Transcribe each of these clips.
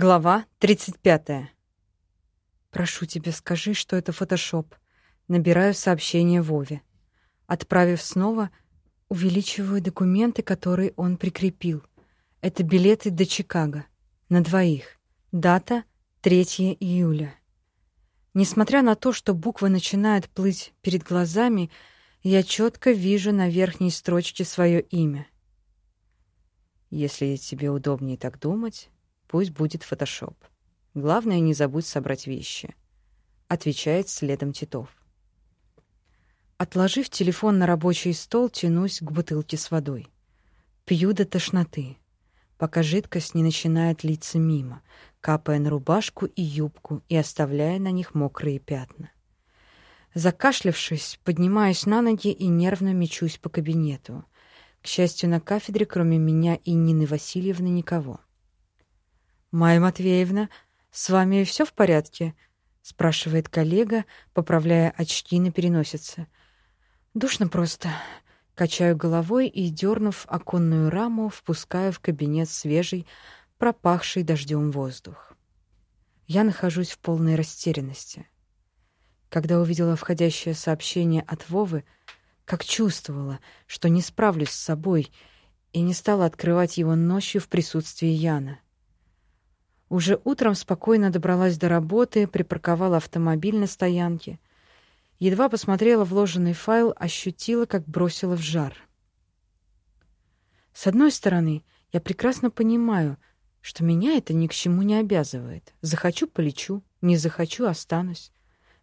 Глава 35. Прошу тебя, скажи, что это фотошоп. Набираю сообщение Вове. Отправив снова, увеличиваю документы, которые он прикрепил. Это билеты до Чикаго. На двоих. Дата 3 июля. Несмотря на то, что буквы начинают плыть перед глазами, я четко вижу на верхней строчке свое имя. Если тебе удобнее так думать, Пусть будет фотошоп. Главное, не забудь собрать вещи. Отвечает следом Титов. Отложив телефон на рабочий стол, тянусь к бутылке с водой. Пью до тошноты, пока жидкость не начинает литься мимо, капая на рубашку и юбку и оставляя на них мокрые пятна. Закашлявшись, поднимаюсь на ноги и нервно мечусь по кабинету. К счастью, на кафедре, кроме меня и Нины Васильевны, никого. «Майя Матвеевна, с вами все в порядке?» — спрашивает коллега, поправляя очки на переносице. «Душно просто». Качаю головой и, дернув оконную раму, впускаю в кабинет свежий, пропахший дождем воздух. Я нахожусь в полной растерянности. Когда увидела входящее сообщение от Вовы, как чувствовала, что не справлюсь с собой, и не стала открывать его ночью в присутствии Яна. Уже утром спокойно добралась до работы, припарковала автомобиль на стоянке. Едва посмотрела вложенный файл, ощутила, как бросила в жар. С одной стороны, я прекрасно понимаю, что меня это ни к чему не обязывает. Захочу — полечу, не захочу — останусь.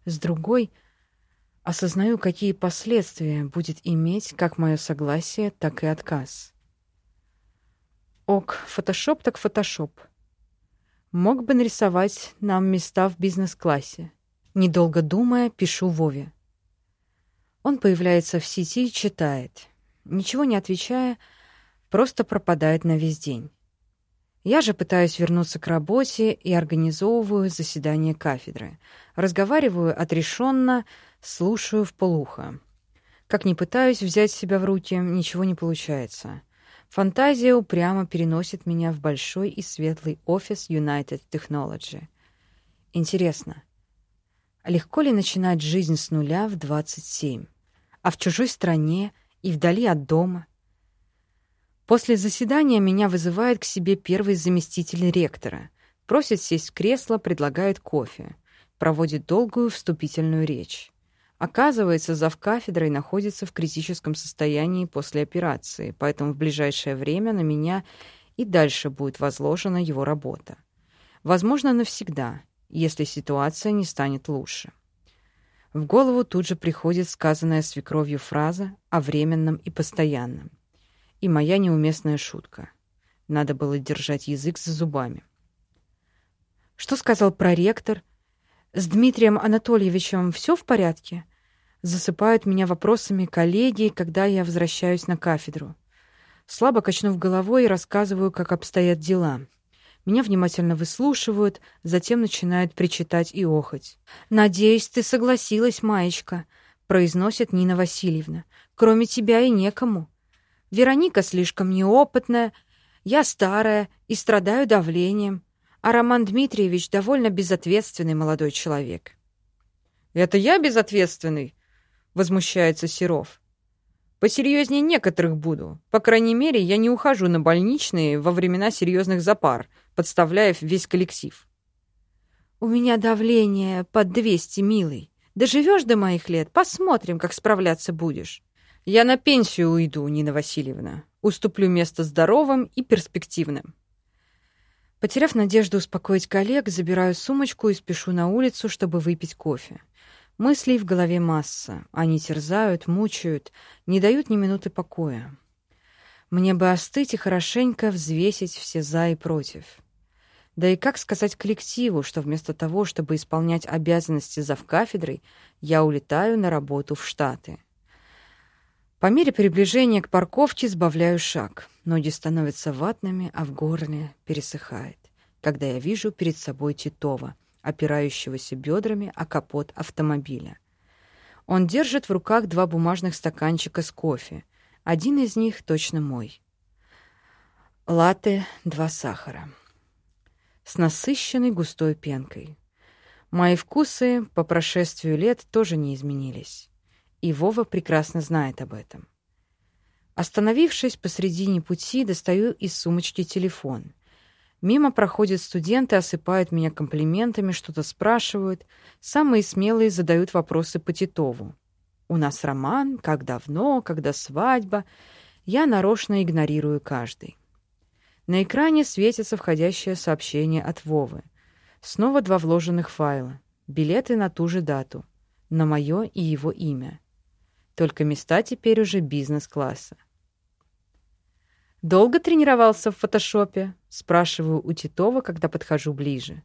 С другой — осознаю, какие последствия будет иметь как мое согласие, так и отказ. Ок, фотошоп так фотошоп — Мог бы нарисовать нам места в бизнес-классе. Недолго думая, пишу Вове. Он появляется в сети и читает. Ничего не отвечая, просто пропадает на весь день. Я же пытаюсь вернуться к работе и организовываю заседание кафедры. Разговариваю отрешенно, слушаю в полухо. Как ни пытаюсь взять себя в руки, ничего не получается. Фантазия упрямо переносит меня в большой и светлый офис United Technology. Интересно, легко ли начинать жизнь с нуля в 27, а в чужой стране и вдали от дома? После заседания меня вызывает к себе первый заместитель ректора, просит сесть в кресло, предлагает кофе, проводит долгую вступительную речь. Оказывается, завкафедрой находится в критическом состоянии после операции, поэтому в ближайшее время на меня и дальше будет возложена его работа. Возможно, навсегда, если ситуация не станет лучше. В голову тут же приходит сказанная свекровью фраза о временном и постоянном. И моя неуместная шутка. Надо было держать язык за зубами. Что сказал проректор? С Дмитрием Анатольевичем все в порядке? Засыпают меня вопросами коллеги, когда я возвращаюсь на кафедру. Слабо качнув головой, рассказываю, как обстоят дела. Меня внимательно выслушивают, затем начинают причитать и охоть. «Надеюсь, ты согласилась, Маечка», — произносит Нина Васильевна. «Кроме тебя и некому. Вероника слишком неопытная, я старая и страдаю давлением а Роман Дмитриевич довольно безответственный молодой человек. «Это я безответственный?» — возмущается Серов. «Посерьезнее некоторых буду. По крайней мере, я не ухожу на больничные во времена серьезных запар, подставляя весь коллектив». «У меня давление под 200, милый. Доживешь до моих лет, посмотрим, как справляться будешь». «Я на пенсию уйду, Нина Васильевна. Уступлю место здоровым и перспективным». Потеряв надежду успокоить коллег, забираю сумочку и спешу на улицу, чтобы выпить кофе. Мыслей в голове масса. Они терзают, мучают, не дают ни минуты покоя. Мне бы остыть и хорошенько взвесить все «за» и «против». Да и как сказать коллективу, что вместо того, чтобы исполнять обязанности завкафедрой, я улетаю на работу в Штаты? По мере приближения к парковке сбавляю шаг. Ноги становятся ватными, а в горле пересыхает, когда я вижу перед собой Титова, опирающегося бедрами о капот автомобиля. Он держит в руках два бумажных стаканчика с кофе. Один из них точно мой. Латте, два сахара. с насыщенной густой пенкой. Мои вкусы по прошествию лет тоже не изменились. И Вова прекрасно знает об этом. Остановившись посредине пути, достаю из сумочки телефон. Мимо проходят студенты, осыпают меня комплиментами, что-то спрашивают. Самые смелые задают вопросы по Титову. У нас роман, как давно, когда свадьба. Я нарочно игнорирую каждый. На экране светится входящее сообщение от Вовы. Снова два вложенных файла. Билеты на ту же дату. На мое и его имя. Только места теперь уже бизнес-класса. «Долго тренировался в фотошопе?» — спрашиваю у Титова, когда подхожу ближе.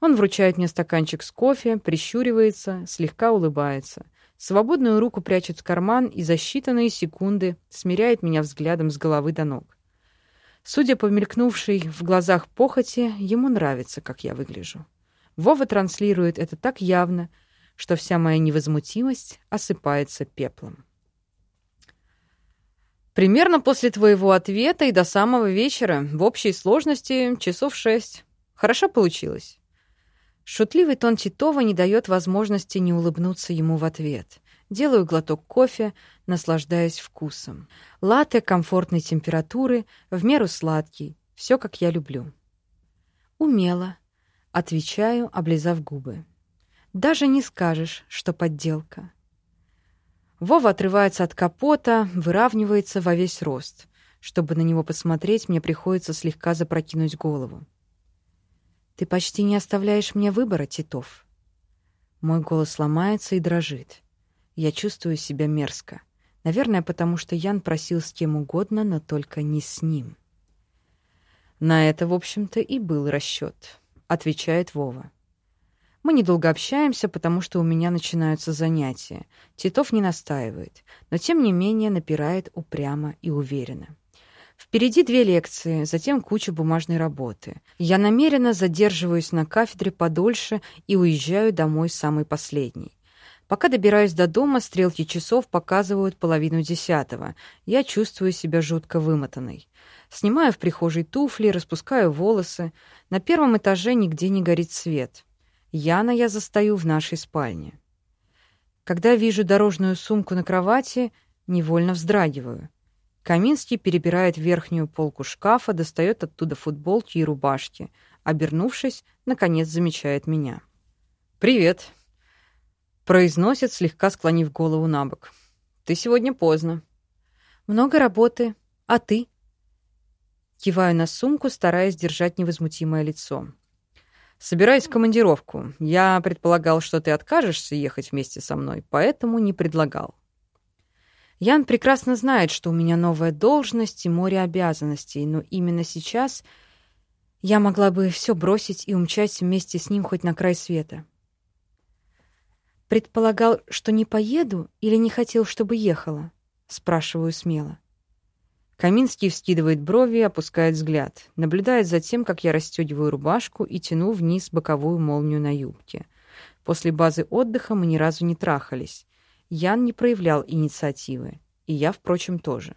Он вручает мне стаканчик с кофе, прищуривается, слегка улыбается. Свободную руку прячет в карман и за считанные секунды смиряет меня взглядом с головы до ног. Судя по мелькнувшей в глазах похоти, ему нравится, как я выгляжу. Вова транслирует это так явно, что вся моя невозмутимость осыпается пеплом. Примерно после твоего ответа и до самого вечера, в общей сложности часов шесть. Хорошо получилось. Шутливый тон Титова не дает возможности не улыбнуться ему в ответ. Делаю глоток кофе, наслаждаясь вкусом. Латте комфортной температуры, в меру сладкий. Все, как я люблю. Умело. Отвечаю, облизав губы. Даже не скажешь, что подделка. Вова отрывается от капота, выравнивается во весь рост. Чтобы на него посмотреть, мне приходится слегка запрокинуть голову. «Ты почти не оставляешь мне выбора, Титов». Мой голос ломается и дрожит. Я чувствую себя мерзко. Наверное, потому что Ян просил с кем угодно, но только не с ним. «На это, в общем-то, и был расчет», — отвечает Вова. Мы недолго общаемся, потому что у меня начинаются занятия. Титов не настаивает, но тем не менее напирает упрямо и уверенно. Впереди две лекции, затем куча бумажной работы. Я намеренно задерживаюсь на кафедре подольше и уезжаю домой самый последний. Пока добираюсь до дома, стрелки часов показывают половину десятого. Я чувствую себя жутко вымотанной. Снимаю в прихожей туфли, распускаю волосы. На первом этаже нигде не горит свет. Яна я застаю в нашей спальне. Когда вижу дорожную сумку на кровати, невольно вздрагиваю. Каминский перебирает верхнюю полку шкафа, достает оттуда футболки и рубашки. Обернувшись, наконец замечает меня. «Привет», — произносит, слегка склонив голову на бок. «Ты сегодня поздно». «Много работы. А ты?» Киваю на сумку, стараясь держать невозмутимое лицо. Собираюсь в командировку. Я предполагал, что ты откажешься ехать вместе со мной, поэтому не предлагал. Ян прекрасно знает, что у меня новая должность и море обязанностей, но именно сейчас я могла бы все бросить и умчать вместе с ним хоть на край света. Предполагал, что не поеду или не хотел, чтобы ехала? Спрашиваю смело. Каминский вскидывает брови и опускает взгляд. Наблюдает за тем, как я расстегиваю рубашку и тяну вниз боковую молнию на юбке. После базы отдыха мы ни разу не трахались. Ян не проявлял инициативы. И я, впрочем, тоже.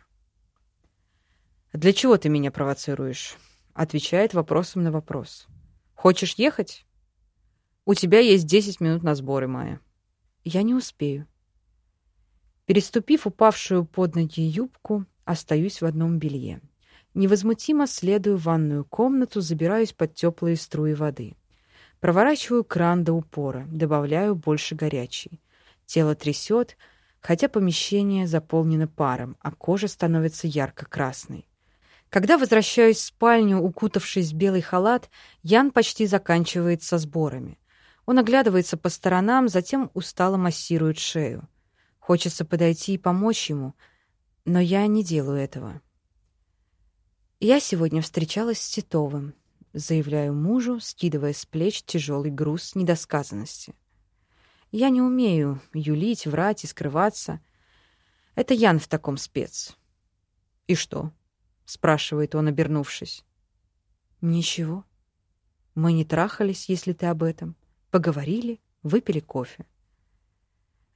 «Для чего ты меня провоцируешь?» Отвечает вопросом на вопрос. «Хочешь ехать?» «У тебя есть десять минут на сборы, Майя». «Я не успею». Переступив упавшую под ноги юбку, Остаюсь в одном белье. Невозмутимо следую в ванную комнату, забираюсь под теплые струи воды. Проворачиваю кран до упора, добавляю больше горячей. Тело трясет, хотя помещение заполнено паром, а кожа становится ярко-красной. Когда возвращаюсь в спальню, укутавшись в белый халат, Ян почти заканчивает со сборами. Он оглядывается по сторонам, затем устало массирует шею. Хочется подойти и помочь ему, но я не делаю этого. Я сегодня встречалась с Титовым, заявляю мужу, скидывая с плеч тяжелый груз недосказанности. Я не умею юлить, врать и скрываться. Это Ян в таком спец. И что? спрашивает он, обернувшись. Ничего. Мы не трахались, если ты об этом. Поговорили, выпили кофе.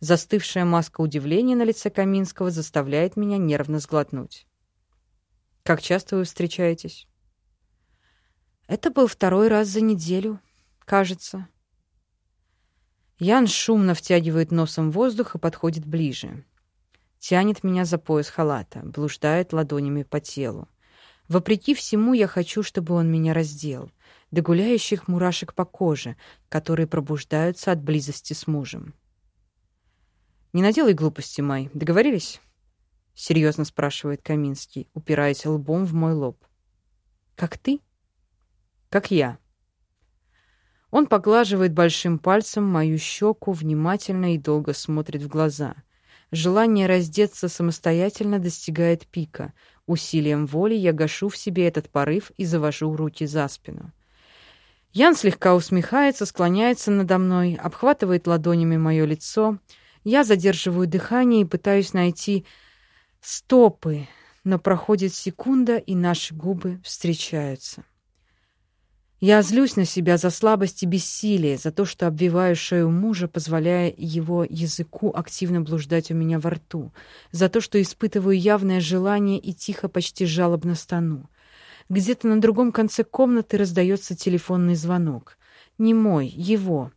Застывшая маска удивления на лице Каминского заставляет меня нервно сглотнуть. «Как часто вы встречаетесь?» Это был второй раз за неделю, кажется. Ян шумно втягивает носом воздух и подходит ближе. Тянет меня за пояс халата, блуждает ладонями по телу. Вопреки всему, я хочу, чтобы он меня раздел, до гуляющих мурашек по коже, которые пробуждаются от близости с мужем. «Не наделай глупости, Май. Договорились?» — серьезно спрашивает Каминский, упираясь лбом в мой лоб. «Как ты?» «Как я», он поглаживает большим пальцем мою щеку, внимательно и долго смотрит в глаза. Желание раздеться самостоятельно достигает пика. Усилием воли я гашу в себе этот порыв и завожу руки за спину. Ян слегка усмехается, склоняется надо мной, обхватывает ладонями мое лицо. Я задерживаю дыхание и пытаюсь найти стопы, но проходит секунда, и наши губы встречаются. Я злюсь на себя за слабость и бессилие, за то, что обвиваю шею мужа, позволяя его языку активно блуждать у меня во рту, за то, что испытываю явное желание и тихо, почти жалобно стану. Где-то на другом конце комнаты раздается телефонный звонок. Не мой, его.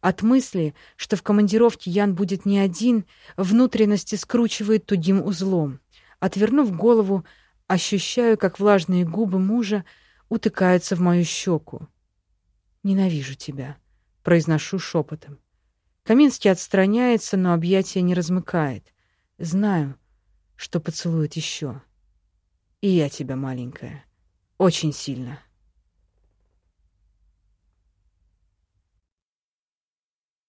От мысли, что в командировке Ян будет не один, внутренности скручивает тугим узлом. Отвернув голову, ощущаю, как влажные губы мужа утыкается в мою щеку. «Ненавижу тебя», — произношу шепотом. Каминский отстраняется, но объятия не размыкает. Знаю, что поцелует еще. И я тебя, маленькая, очень сильно.